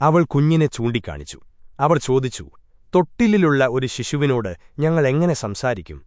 അവൾ കുഞ്ഞിനെ ചൂണ്ടിക്കാണിച്ചു. അവർ ചോദിച്ചു തൊട്ടിലിലുള്ള ഒരു ശിശുവിനോട് ഞങ്ങൾ എങ്ങനെ സംസാരിക്കും?